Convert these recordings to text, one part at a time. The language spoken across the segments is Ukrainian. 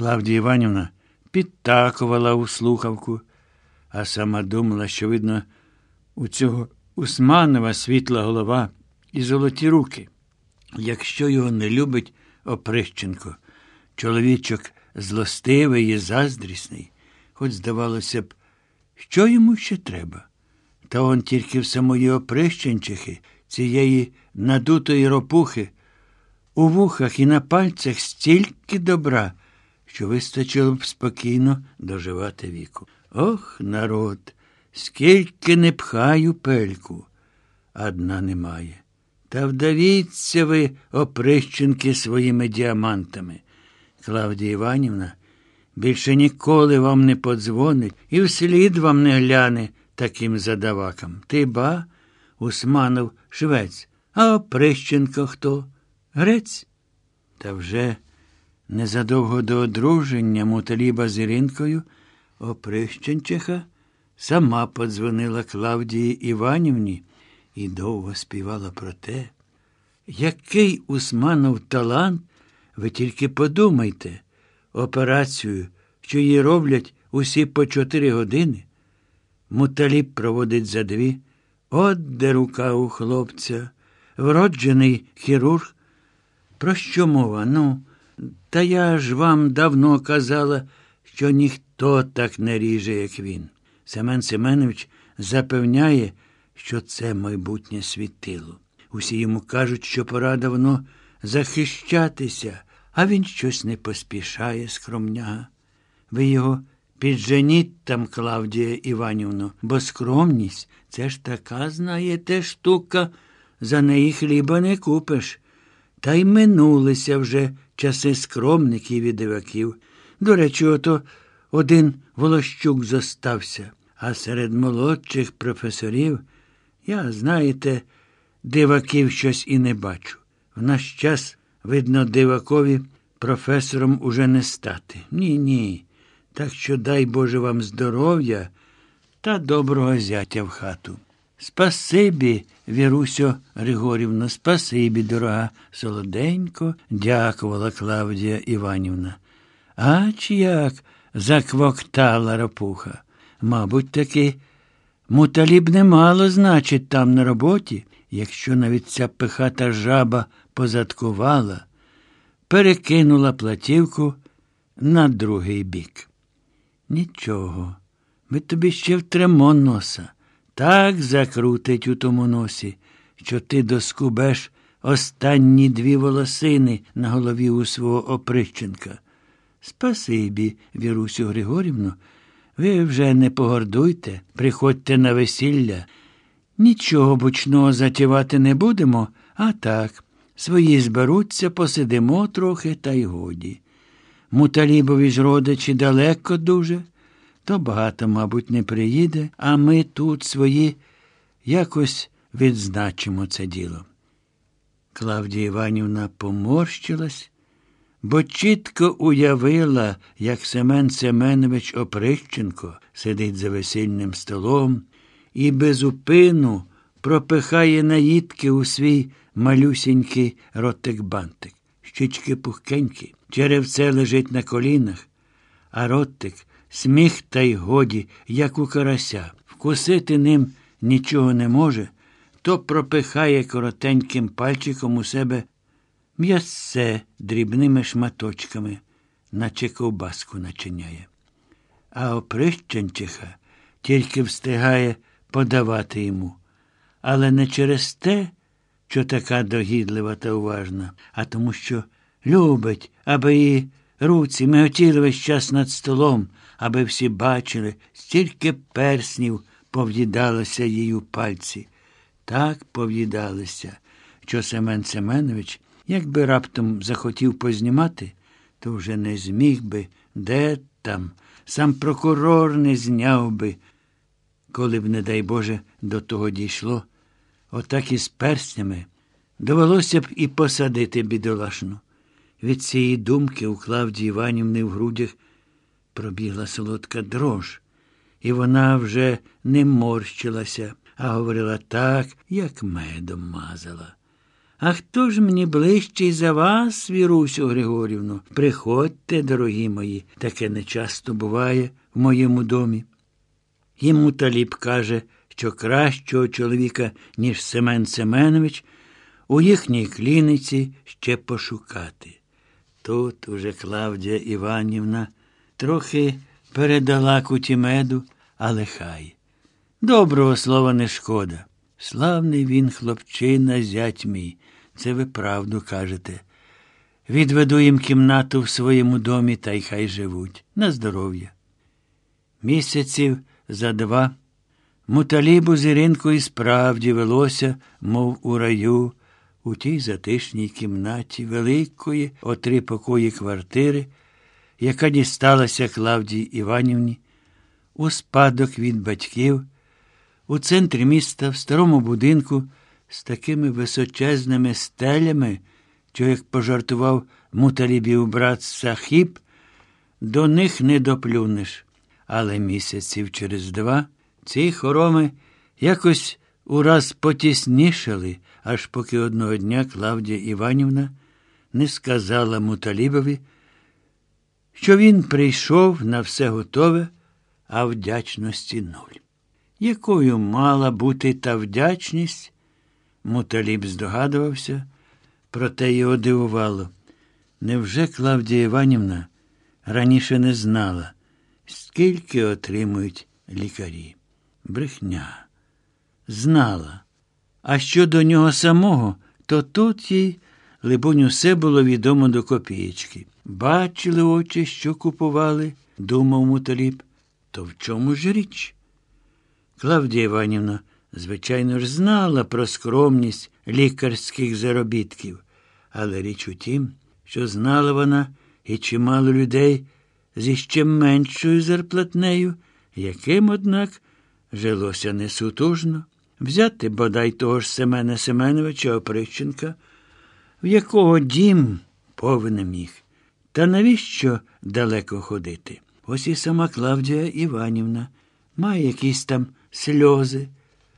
Клавдія Іванівна підтакувала у слухавку, а сама думала, що, видно, у цього Усманова світла голова і золоті руки. Якщо його не любить Оприщенко, чоловічок злостивий і заздрісний, хоч здавалося б, що йому ще треба? Та он тільки в самої Оприщенчихи, цієї надутої ропухи, у вухах і на пальцях стільки добра, що вистачило б спокійно доживати віку. Ох, народ, скільки не пхаю пельку, а дна немає. Та вдавіться ви, оприщенки, своїми діамантами. Клавдія Іванівна більше ніколи вам не подзвонить і вслід вам не гляне таким задавакам. Ти ба, Усманов швець, а Оприщенко хто? Грець? Та вже незадовго до одруження Муталіба з Іринкою Оприщенчиха сама подзвонила Клавдії Іванівні і довго співала про те, який Усманов талант, ви тільки подумайте, операцію, що її роблять усі по чотири години. Муталіб проводить за дві. От де рука у хлопця, вроджений хірург. Про що мова? Ну, та я ж вам давно казала, що ніхто так не ріже, як він. Семен Семенович запевняє, що це майбутнє світило. Усі йому кажуть, що пора давно захищатися, а він щось не поспішає, скромняга. Ви його підженіть там, Клавдія Іванівно, бо скромність це ж така, знаєте, штука, за неї хліба не купиш. Та й минулися вже часи скромників і диваків. До речі, ото один Волощук зостався, а серед молодших професорів я, знаєте, диваків щось і не бачу. В наш час, видно, дивакові професором уже не стати. Ні, ні. Так що дай Боже вам здоров'я та доброго зятя в хату. Спасибі, Вірусю Григорівна, спасибі, дорога, солоденько, дякувала Клавдія Іванівна. Ач як заквоктала ропуха. Мабуть, таки муталіб немало значить там на роботі, якщо навіть ця пихата жаба позадкувала, перекинула платівку на другий бік. Нічого, ми тобі ще втремо носа. Так закрутить у тому носі, що ти доскубеш останні дві волосини на голові у свого оприщенка. Спасибі, Вірусю Григорівну, ви вже не погордуйте, приходьте на весілля. Нічого бучного затівати не будемо, а так, свої зберуться, посидимо трохи, та й годі. Муталібові ж родичі далеко дуже, то багато, мабуть, не приїде, а ми тут свої якось відзначимо це діло. Клавдія Іванівна поморщилась, бо чітко уявила, як Семен Семенович Оприщенко сидить за весільним столом і безупину пропихає наїдки у свій малюсінький ротик-бантик. Щічки пухкенькі, черевце лежить на колінах, а ротик сміх та й годі, як у карася. Вкусити ним нічого не може, то пропихає коротеньким пальчиком у себе м'ясце дрібними шматочками, наче ковбаску начиняє. А оприщенчиха тільки встигає подавати йому. Але не через те, що така догідлива та уважна, а тому, що любить, аби її руці миготіли весь час над столом, аби всі бачили, стільки перснів пов'їдалося їй у пальці. Так пов'їдалися, що Семен Семенович, якби раптом захотів познімати, то вже не зміг би, де там, сам прокурор не зняв би, коли б, не дай Боже, до того дійшло. Отак із перснями довелося б і посадити бідолашну. Від цієї думки у Клавдії Іванівни в грудях пробігла солодка дрож, і вона вже не морщилася, а говорила так, як медом мазала. А хто ж мені ближчий за вас, Вірусю Григорівну? Приходьте, дорогі мої, таке нечасто буває в моєму домі. Йому таліб каже, що кращого чоловіка, ніж Семен Семенович, у їхній кліниці ще пошукати. Тут уже Клавдія Іванівна трохи передала кутімеду, але хай. Доброго слова не шкода. Славний він, хлопчина, зять мій, це ви правду кажете. Відведу їм кімнату в своєму домі та й хай живуть. На здоров'я. Місяців за два муталібу з Іринкою справді велося, мов у раю, у тій затишній кімнаті великої о три покої квартири, яка дісталася Клавдії Іванівні, у спадок від батьків, у центрі міста, в старому будинку, з такими височезними стелями, що, як пожартував муталібів брат Сахіб, до них не доплюнеш. Але місяців через два ці хороми якось ураз потіснішали, аж поки одного дня Клавдія Іванівна не сказала Муталібові, що він прийшов на все готове, а вдячності нуль. Якою мала бути та вдячність? Муталіб здогадувався, проте його дивувало. Невже Клавдія Іванівна раніше не знала, скільки отримують лікарі? Брехня. Знала. А щодо нього самого, то тут їй, либонь, усе було відомо до копієчки. Бачили очі, що купували, думав муталіб. То в чому ж річ? Клавдія Іванівна, звичайно ж, знала про скромність лікарських заробітків, але річ у тім, що знала вона і чимало людей зі ще меншою зарплатнею, яким, однак, жилося несутужно. Взяти бодай того ж Семена Семеновича Оприщенка, в якого дім повне міг. Та навіщо далеко ходити? Ось і сама Клавдія Іванівна. Має якісь там сльози,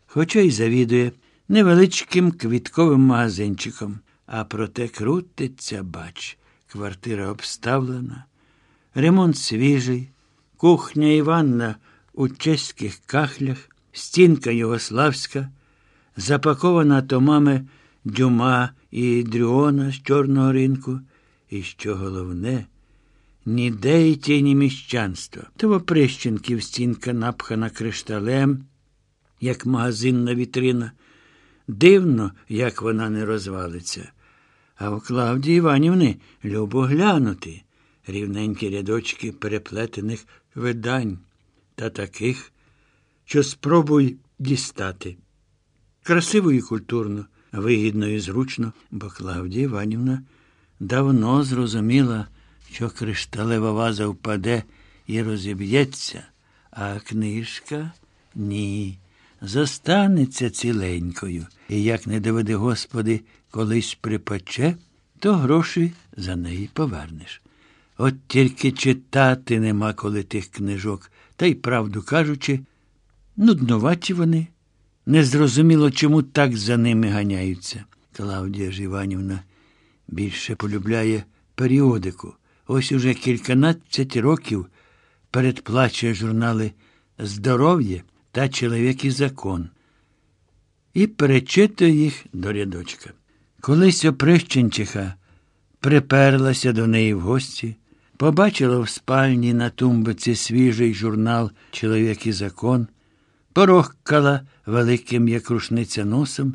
хоча й завідує невеличким квітковим магазинчиком, а проте крутиться, бач, квартира обставлена, ремонт свіжий, кухня і ванна у чеських кахлях, стінка югославська, запакована томами дюма і дрюона з чорного ринку, і, що головне, ніде й тіні міщанства. Того Прищенків стінка напхана кришталем, як магазинна вітрина. Дивно, як вона не розвалиться. А у Клавдії Іванівни любо глянути рівненькі рядочки переплетених видань та таких, що спробуй дістати. Красиво і культурно, вигідно і зручно, бо Клавдія Іванівна давно зрозуміла, що кришталева ваза впаде і розіб'ється, а книжка ні. Зостанеться ціленькою, і як не доведе Господи, колись припече, то гроші за неї повернеш. От тільки читати нема коли тих книжок, та й, правду кажучи, нудноваті вони. Незрозуміло, чому так за ними ганяються. Клавдія ж більше полюбляє періодику. Ось уже кільканадцять років передплачує журнали Здоров'я та чоловік і закон і перечитує їх до рядочка. Колись оприщенчиха приперлася до неї в гості, побачила в спальні на тумбиці свіжий журнал Чоловік і закон, порохкала великим як рушниця носом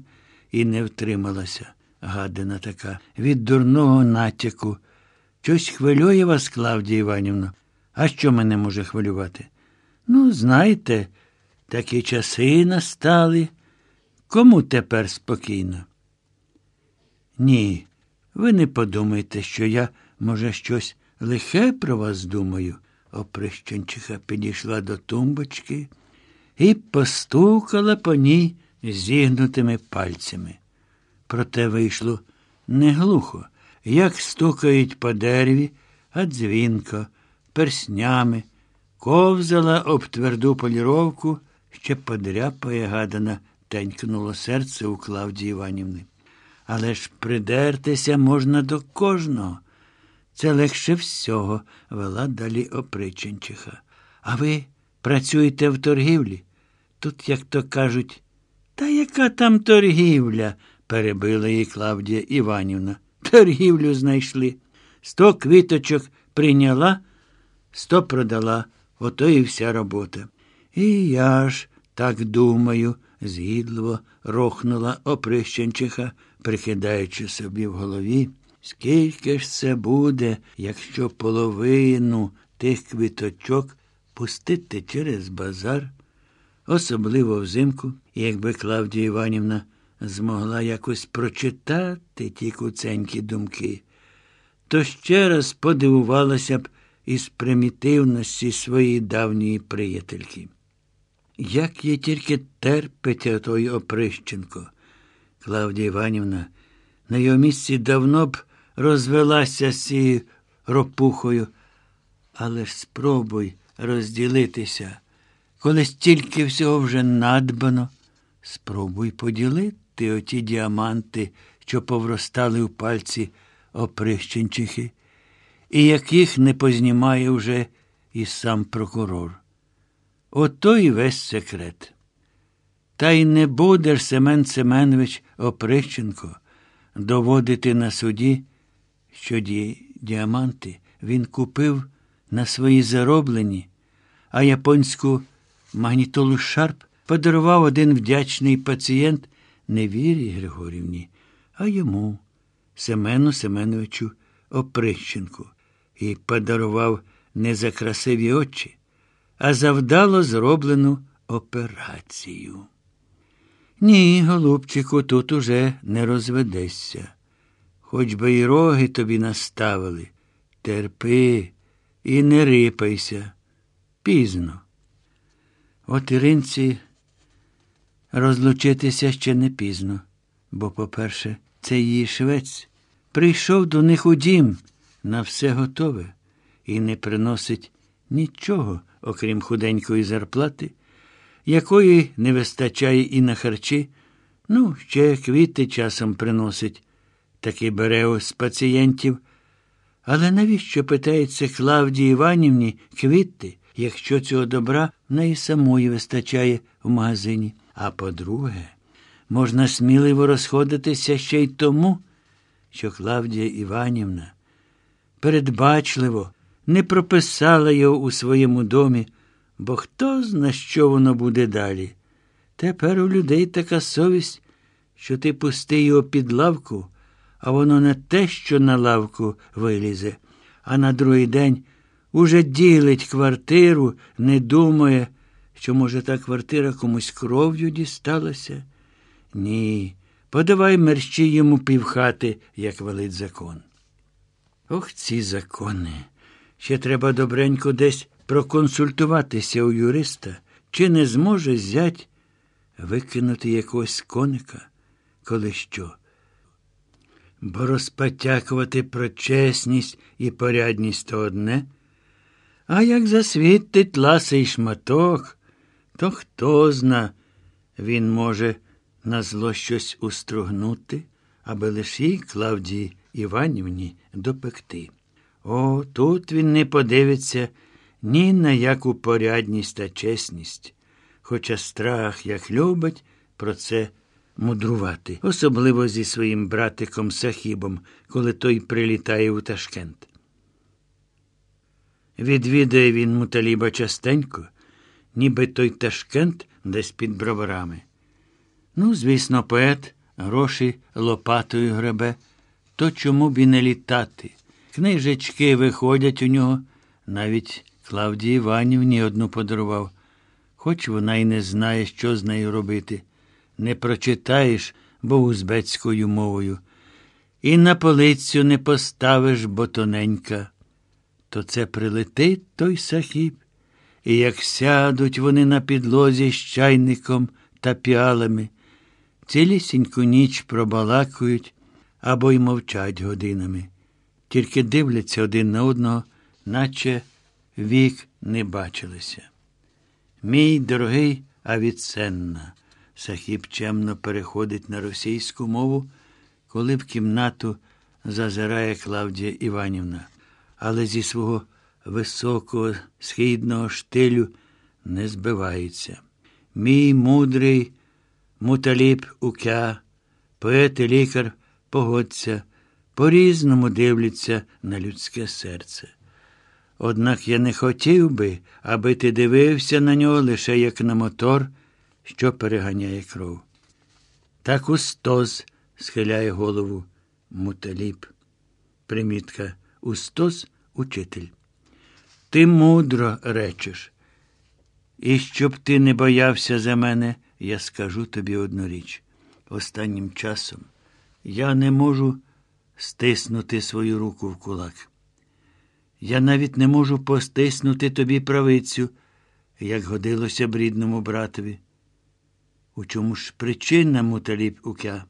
і не втрималася, гадина така, від дурного натяку. Щось хвилює вас, Клавдія Іванівна. А що мене може хвилювати? Ну, знаєте, такі часи настали. Кому тепер спокійно? Ні, ви не подумайте, що я, може, щось лихе про вас думаю. Оприщенчиха підійшла до тумбочки і постукала по ній зігнутими пальцями. Проте вийшло не глухо, як стукають по дереві, а дзвінко, перснями, ковзала об тверду поліровку, ще подряпає гадана, тенькнуло серце у Клавдії Іванівни. Але ж придертися можна до кожного. Це легше всього, вела далі оприченчиха. А ви працюєте в торгівлі? Тут, як то кажуть, та яка там торгівля? Перебила її Клавдія Іванівна. Торгівлю знайшли. Сто квіточок прийняла, сто продала. Ото і вся робота. І я ж так думаю, згідливо рохнула оприщенчиха, прикидаючи собі в голові. Скільки ж це буде, якщо половину тих квіточок пустити через базар, особливо взимку, якби Клавдія Іванівна змогла якось прочитати ті куценькі думки, то ще раз подивувалася б із примітивності своєї давньої приятельки. Як їй тільки терпить той Оприщенко. Клавдія Іванівна на його місці давно б розвелася з цією ропухою, але ж спробуй розділитися. Коли стільки всього вже надбано, спробуй поділити оті діаманти, що повростали у пальці оприщенчихи, і яких не познімає вже і сам прокурор. Ото і весь секрет. Та й не будеш, Семен Семенович Оприщенко, доводити на суді, що ді діаманти він купив на свої зароблені, а японську магнітолу Sharp подарував один вдячний пацієнт не Вірі Григорівні, а йому, Семену Семеновичу Оприщенку, і подарував не за красиві очі, а за вдало зроблену операцію. Ні, голубчику, тут уже не розведешся. Хоч би й роги тобі наставили. Терпи і не рипайся. Пізно. От Іринці розлучитися ще не пізно, бо, по-перше, це її швець прийшов до них у дім на все готове і не приносить нічого, окрім худенької зарплати, якої не вистачає і на харчі, ну, ще квіти часом приносить, таки бере з пацієнтів. Але навіщо, питається Клавдії Іванівні, квіти, якщо цього добра в неї самої вистачає в магазині? А по-друге, можна сміливо розходитися ще й тому, що Клавдія Іванівна передбачливо не прописала його у своєму домі, бо хто зна, що воно буде далі. Тепер у людей така совість, що ти пусти його під лавку, а воно не те, що на лавку вилізе, а на другий день уже ділить квартиру, не думає, що, може, та квартира комусь кров'ю дісталася. Ні, подавай мерщі йому півхати, як велить закон. Ох, ці закони. Ще треба добренько десь проконсультуватися у юриста, чи не зможе зять викинути якогось коника, коли що. Бо розпотякувати про чесність і порядність то одне, а як засвітить ласий шматок, то хто зна, він може на зло щось устругнути, аби лише їй Клавдії Іванівні допекти. О, тут він не подивиться ні на яку порядність та чесність, хоча страх, як любить, про це мудрувати, особливо зі своїм братиком Сахібом, коли той прилітає у Ташкент. Відвідає він муталіба частенько, ніби той Ташкент десь під броварами. Ну, звісно, поет гроші лопатою гребе, то чому б і не літати? Книжечки виходять у нього, навіть Клавдії Іванівні одну подарував, хоч вона й не знає, що з нею робити. Не прочитаєш, бо узбецькою мовою. І на полицю не поставиш, бо тоненька. То це прилетить той сахіб, і як сядуть вони на підлозі з чайником та піалами, цілісіньку ніч пробалакують або й мовчать годинами, тільки дивляться один на одного, наче вік не бачилися. Мій дорогий Авіценна, Сахіб чемно переходить на російську мову коли в кімнату зазирає Клавдія Іванівна, але зі свого високого східного штилю не збивається. Мій мудрий муталіп укя, поет і лікар погодься, по-різному дивляться на людське серце. Однак я не хотів би, аби ти дивився на нього лише як на мотор, що переганяє кров. Так устоз схиляє голову муталіп. Примітка Устоз учитель. Ти мудро речеш. І щоб ти не боявся за мене, я скажу тобі одну річ. Останнім часом я не можу стиснути свою руку в кулак. Я навіть не можу постиснути тобі правицю, як годилося б рідному братові. У чому ж причина, муталіп укя?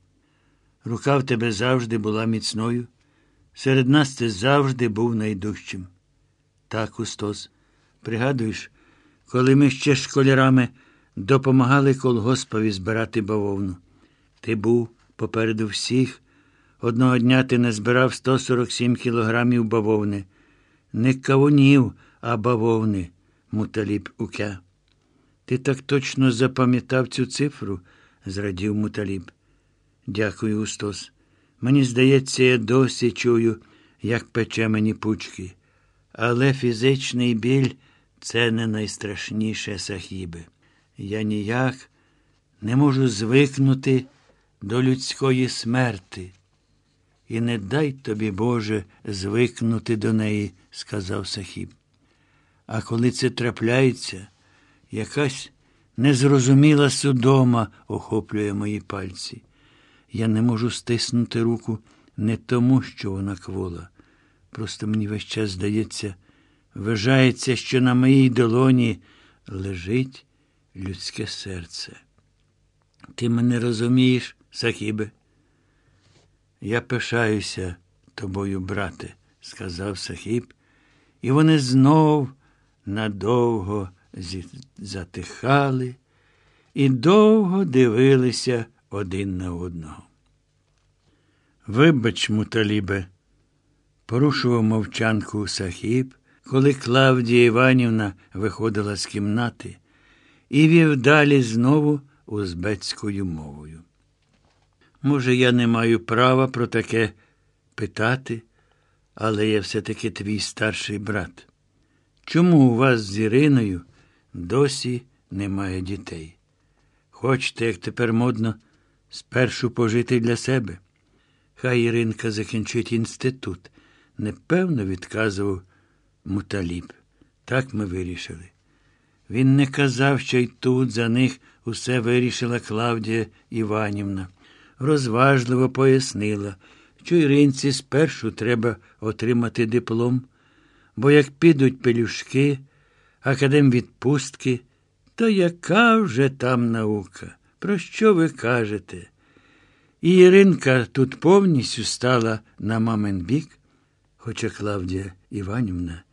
Рука в тебе завжди була міцною. Серед нас ти завжди був найдужчим. Так, Устос, пригадуєш, коли ми ще школярами допомагали колгоспові збирати бавовну. Ти був попереду всіх. Одного дня ти назбирав 147 кілограмів бавовни. Не кавунів, а бавовни, муталіб укя. Ти так точно запам'ятав цю цифру, зрадів муталіб. Дякую, Устос. Мені здається, я досі чую, як пече мені пучки. Але фізичний біль це не найстрашніше сахіби. Я ніяк не можу звикнути до людської смерти. І не дай тобі, Боже, звикнути до неї, сказав Сахіб. А коли це трапляється, якась незрозуміла судома охоплює мої пальці. Я не можу стиснути руку не тому, що вона квола. Просто мені весь час здається, вважається, що на моїй долоні лежить людське серце. Ти мене розумієш, Сахібе? Я пишаюся тобою, брате, сказав Сахіб, і вони знов надовго затихали і довго дивилися один на одного. Вибач, муталібе, порушував мовчанку Сахіб, коли Клавдія Іванівна виходила з кімнати і вів далі знову узбецькою мовою. Може, я не маю права про таке питати, але я все-таки твій старший брат. Чому у вас з Іриною досі немає дітей? Хочете, як тепер модно, спершу пожити для себе? Хай Іринка закінчить інститут, непевно відказував муталіб. Так ми вирішили. Він не казав, що й тут за них усе вирішила Клавдія Іванівна. Розважливо пояснила, що Іринці спершу треба отримати диплом, бо як підуть пелюшки, академвідпустки, то яка вже там наука? Про що ви кажете? І Іринка тут повністю стала на мамин бік, хоча Клавдія Іванівна,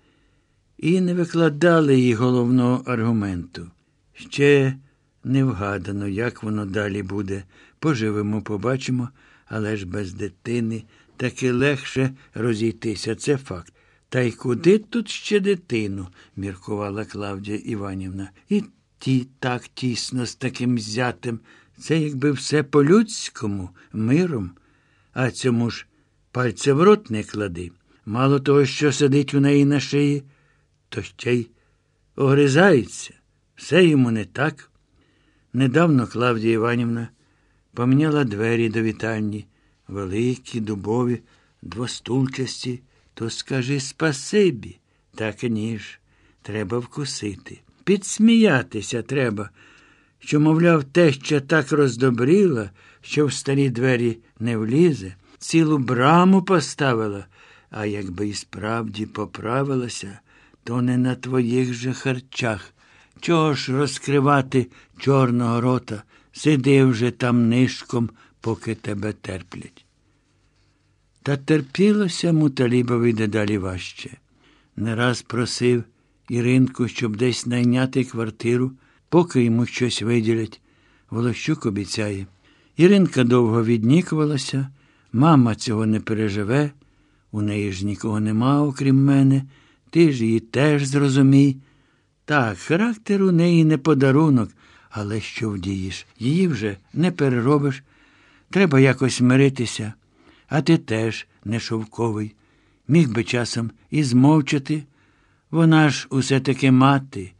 і не викладали їй головного аргументу. Ще не вгадано, як воно далі буде. Поживемо, побачимо, але ж без дитини таки легше розійтися. Це факт. Та й куди тут ще дитину? міркувала Клавдія Іванівна. І ті так тісно з таким зятем. Це якби все по-людському, миром, а цьому ж пальця в рот не клади. Мало того, що сидить у неї на шиї, то ще й огризається. Все йому не так. Недавно Клавдія Іванівна поміняла двері до вітальні, великі, дубові, двостулчасті, то скажи спасибі, так ніж. Треба вкусити. Підсміятися треба, що, мовляв, теща так роздобріла, що в старі двері не влізе, цілу браму поставила, а якби і справді поправилася, то не на твоїх же харчах. Чого ж розкривати чорного рота? Сиди вже там нишком, поки тебе терплять. Та терпілося муталібові дедалі важче. Не раз просив Іринку, щоб десь найняти квартиру, поки йому щось виділять. Волощук обіцяє. Іринка довго віднікувалася, Мама цього не переживе, у неї ж нікого нема, окрім мене. Ти ж її теж зрозумій. Так, характер у неї не подарунок, але що вдієш? Її вже не переробиш. Треба якось миритися, а ти теж не шовковий. Міг би часом і змовчати. Вона ж усе таки мати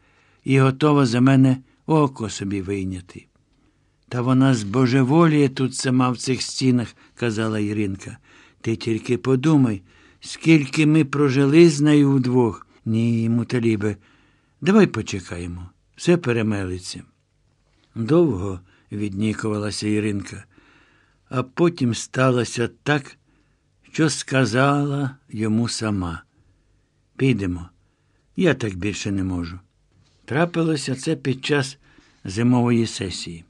і готова за мене око собі вийняти. Та вона збожеволіє тут сама в цих стінах, казала Іринка. Ти тільки подумай, скільки ми прожили з нею вдвох. Ні, муталібе, давай почекаємо, все перемелиться. Довго віднікувалася Іринка, а потім сталося так, що сказала йому сама. Підемо, я так більше не можу. Трапилося це під час зимової сесії.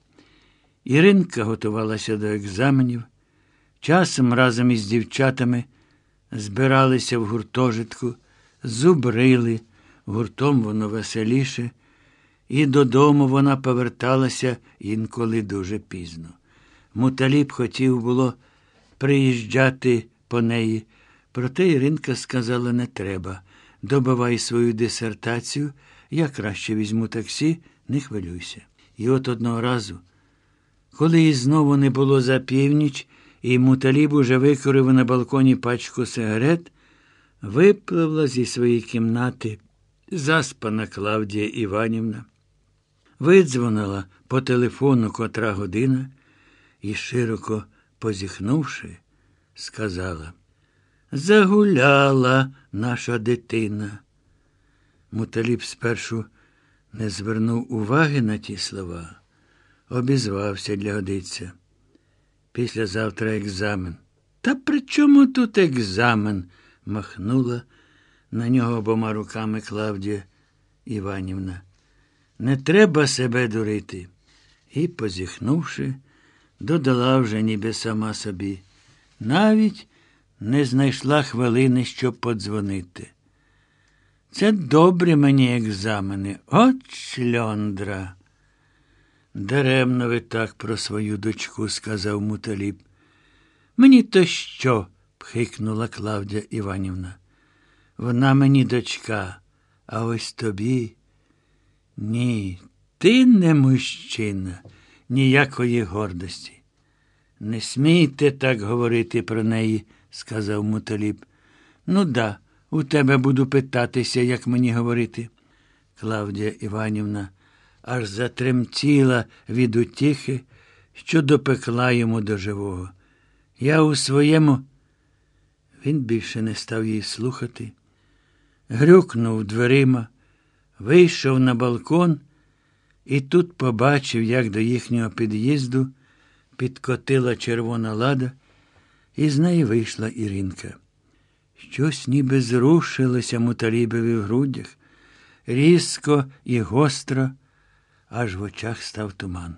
Іринка готувалася до екзаменів, часом разом із дівчатами збиралися в гуртожитку, зубрили, гуртом воно веселіше, і додому вона поверталася інколи дуже пізно. Муталіб хотів було приїжджати по неї, проте Іринка сказала не треба. Добивай свою дисертацію, я краще візьму таксі, не хвилюйся. І от одного разу, коли її знову не було за північ, і муталіб уже викорив на балконі пачку сигарет, випливла зі своєї кімнати заспана Клавдія Іванівна, видзвонила по телефону котра година і, широко позіхнувши, сказала Загуляла наша дитина. Муталіб спершу не звернув уваги на ті слова, обізвався для годиця. Післязавтра екзамен. Та при чому тут екзамен? махнула на нього обома руками Клавдія Іванівна. Не треба себе дурити. І, позіхнувши, додала вже ніби сама собі. Навіть не знайшла хвилини, щоб подзвонити. Це добре мені екзамени. От шльондра. Даремно ви так про свою дочку, сказав муталіб. Мені то що? пхикнула Клавдія Іванівна. Вона мені дочка, а ось тобі. Ні, ти не мужчина, ніякої гордості. Не смійте так говорити про неї, сказав муталіб. Ну да, у тебе буду питатися, як мені говорити. Клавдія Іванівна аж затремтіла від утіхи, що допекла йому до живого. Я у своєму. Він більше не став її слухати. Грюкнув дверима, вийшов на балкон і тут побачив, як до їхнього під'їзду підкотила червона лада, і з неї вийшла Іринка. Щось ніби зрушилося муталібові в грудях, різко і гостро, аж в очах став туман.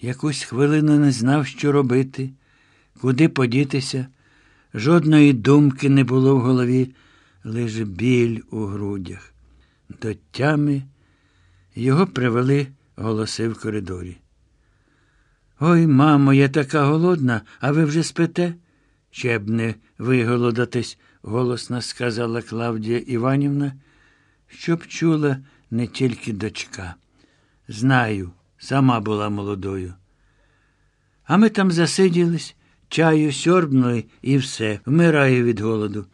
Якусь хвилину не знав, що робити, куди подітися. Жодної думки не було в голові, лише біль у грудях. До тями його привели голоси в коридорі. Ой, мамо, я така голодна, а ви вже спите? Ще б не виголодатись, голосно сказала Клавдія Іванівна, щоб чула не тільки дочка. Знаю, сама була молодою. А ми там засиділись, чаю сьорбнули і все, вмираю від голоду.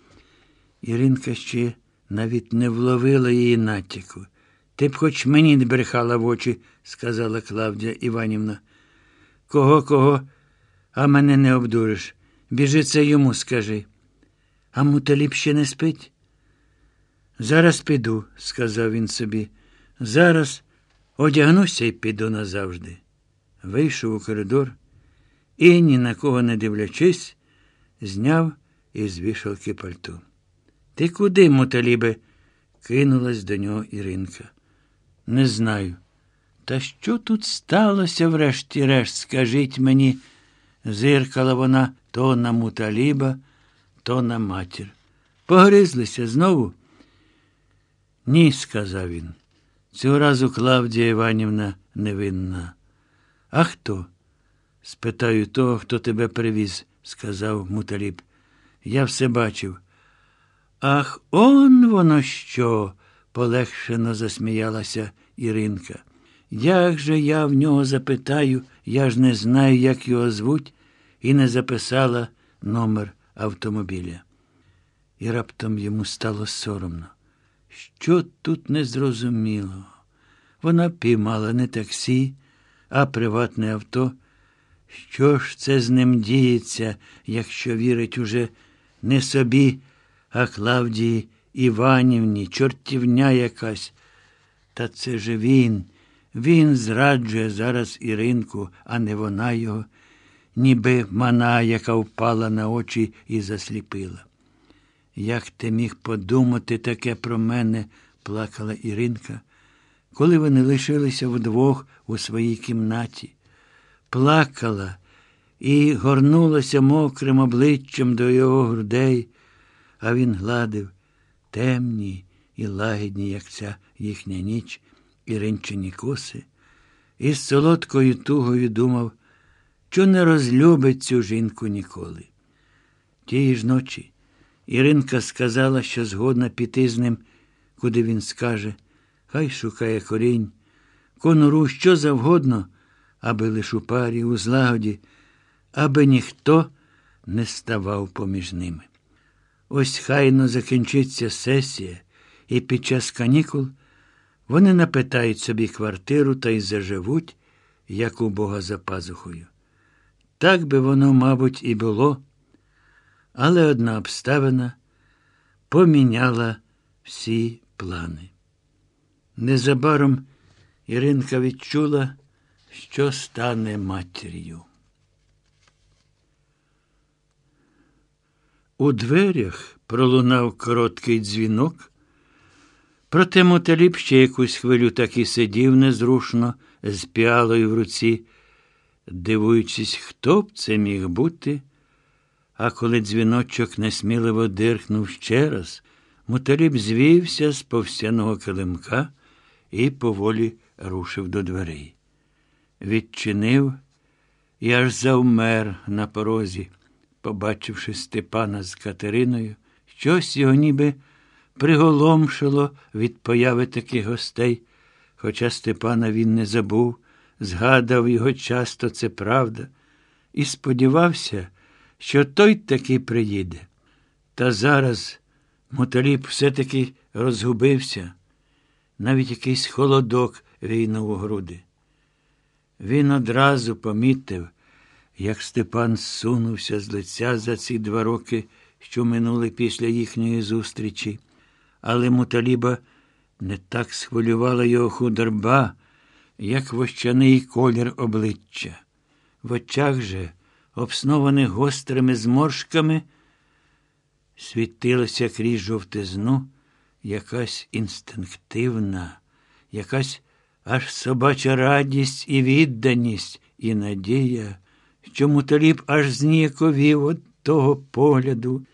Іринка ще навіть не вловила її натяку. Ти б хоч мені не брехала в очі, сказала Клавдія Іванівна. Кого, кого, а мене не обдуриш. Біжи це йому, скажи. А муталіп ще не спить? Зараз піду, сказав він собі. Зараз одягнуся і піду назавжди. Вийшов у коридор і, ні на кого не дивлячись, зняв із вішалки пальто. Ти куди, муталібе? кинулась до нього Іринка. Не знаю. Та що тут сталося, врешті-решт, скажіть мені, зиркала вона то на муталіба, то на матір. Погризлися знову? Ні, сказав він. Цього разу Клавдія Іванівна невинна. А хто? спитаю того, хто тебе привіз сказав Муталіб. Я все бачив. Ах, он воно що? полегшено засміялася Іринка. Як же я в нього запитаю, я ж не знаю, як його звуть, і не записала номер автомобіля. І раптом йому стало соромно. Що тут незрозуміло? Вона піймала не таксі, а приватне авто. Що ж це з ним діється, якщо вірить уже не собі, а Клавдії Іванівні, чортівня якась? Та це же він. Він зраджує зараз Іринку, а не вона його, ніби мана, яка впала на очі і засліпила. Як ти міг подумати таке про мене, плакала Іринка, коли вони лишилися вдвох у своїй кімнаті. Плакала і горнулася мокрим обличчям до його грудей, а він гладив темні і лагідні, як ця їхня ніч, іринчині коси, і з солодкою тугою думав, що не розлюбить цю жінку ніколи. Тієї ж ночі Іринка сказала, що згодна піти з ним, куди він скаже, хай шукає корінь, конуру що завгодно, аби лиш у парі, у злагоді, аби ніхто не ставав поміж ними. Ось хайно закінчиться сесія, і під час канікул вони напитають собі квартиру та й заживуть, як у Бога за пазухою. Так би воно, мабуть, і було, але одна обставина поміняла всі плани. Незабаром Іринка відчула, що стане матір'ю. У дверях пролунав короткий дзвінок, проте моталіп ще якусь хвилю так і сидів незрушно, з піалою в руці, дивуючись, хто б це міг бути. А коли дзвіночок несміливо дирхнув ще раз, Муталіб звівся з повсяного килимка і поволі рушив до дверей. Відчинив і аж завмер на порозі, побачивши Степана з Катериною, щось його ніби приголомшило від появи таких гостей, хоча Степана він не забув, згадав його часто, це правда, і сподівався, що той таки приїде. Та зараз Моталіп все-таки розгубився, навіть якийсь холодок війнув у груди. Він одразу помітив, як Степан зсунувся з лиця за ці два роки, що минули після їхньої зустрічі, але Муталіба не так схвилювала його худорба, як вощаний колір обличчя. В очах же, обснованих гострими зморшками, світилася крізь жовтизну якась інстинктивна, якась аж собача радість і відданість, і надія, що муталіб аж зніяковів от того погляду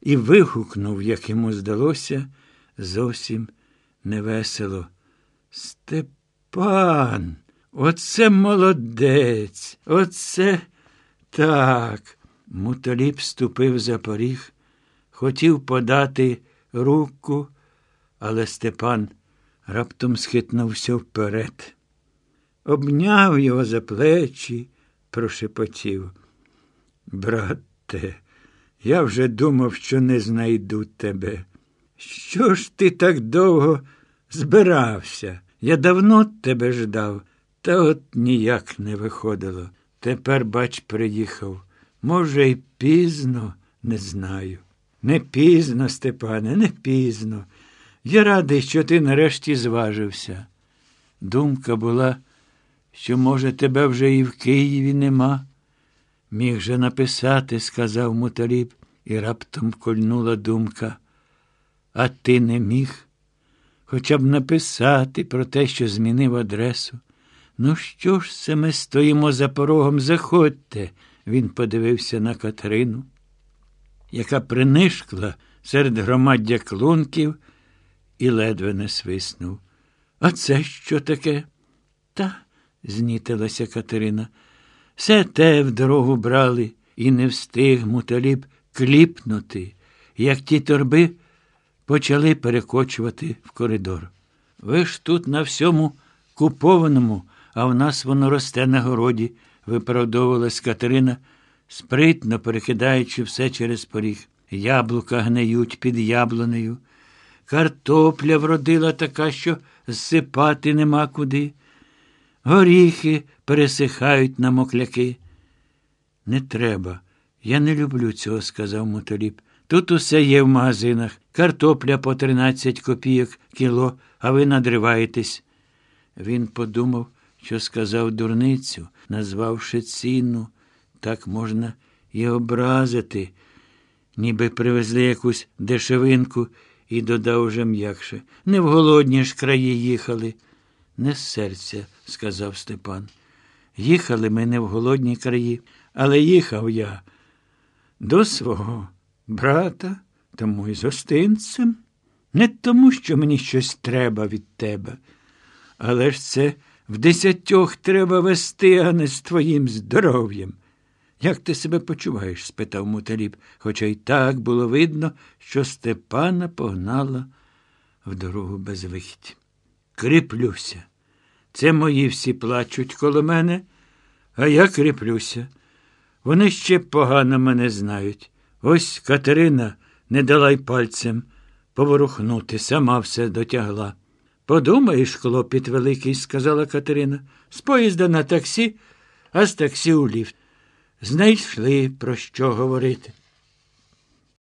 і вигукнув, як йому здалося, зовсім невесело. Степан, оце молодець, оце так. Муталіб ступив за поріг, хотів подати руку, але Степан раптом схитнувся вперед. Обняв його за плечі, прошепотів. Брате, я вже думав, що не знайду тебе. Що ж ти так довго збирався? Я давно тебе ждав, та от ніяк не виходило. Тепер, бач, приїхав. Може, й пізно, не знаю. Не пізно, Степане, не пізно. Я радий, що ти нарешті зважився. Думка була, що, може, тебе вже і в Києві нема. Міг же написати, сказав Муталіб, і раптом кольнула думка. А ти не міг хоча б написати про те, що змінив адресу. Ну, що ж це ми стоїмо за порогом? Заходьте. Він подивився на Катерину, яка принишкла серед громаддя клунків і ледве не свиснув. А це що таке? Та, знітилася Катерина. Все те в дорогу брали і не встиг муталіб кліпнути, як ті торби почали перекочувати в коридор. Ви ж тут на всьому купованому, а в нас воно росте на городі, виправдовувалась Катерина, спритно перекидаючи все через поріг. Яблука гниють під яблунею. Картопля вродила така, що зсипати нема куди. Горіхи пересихають на мокляки. Не треба. Я не люблю цього, сказав Мотоліп. Тут усе є в магазинах. Картопля по 13 копійок кіло, а ви надриваєтесь. Він подумав, що сказав дурницю, назвавши ціну. Так можна і образити, ніби привезли якусь дешевинку і додав уже м'якше. Не в голодні ж краї їхали. Не з серця, сказав Степан. Їхали ми не в голодні краї, але їхав я до свого брата, тому й з гостинцем. Не тому, що мені щось треба від тебе. Але ж це в десятьох треба вести, а не з твоїм здоров'ям. Як ти себе почуваєш? спитав муталіб, хоча й так було видно, що Степана погнала в дорогу без вихідь. Кріплюся. Це мої всі плачуть коло мене, а я кріплюся. Вони ще погано мене знають. Ось Катерина не дала й пальцем поворухнути, сама все дотягла. Подумаєш, клопіт великий, сказала Катерина, з поїзда на таксі, а з таксі у ліфт. Знайшли, про що говорити.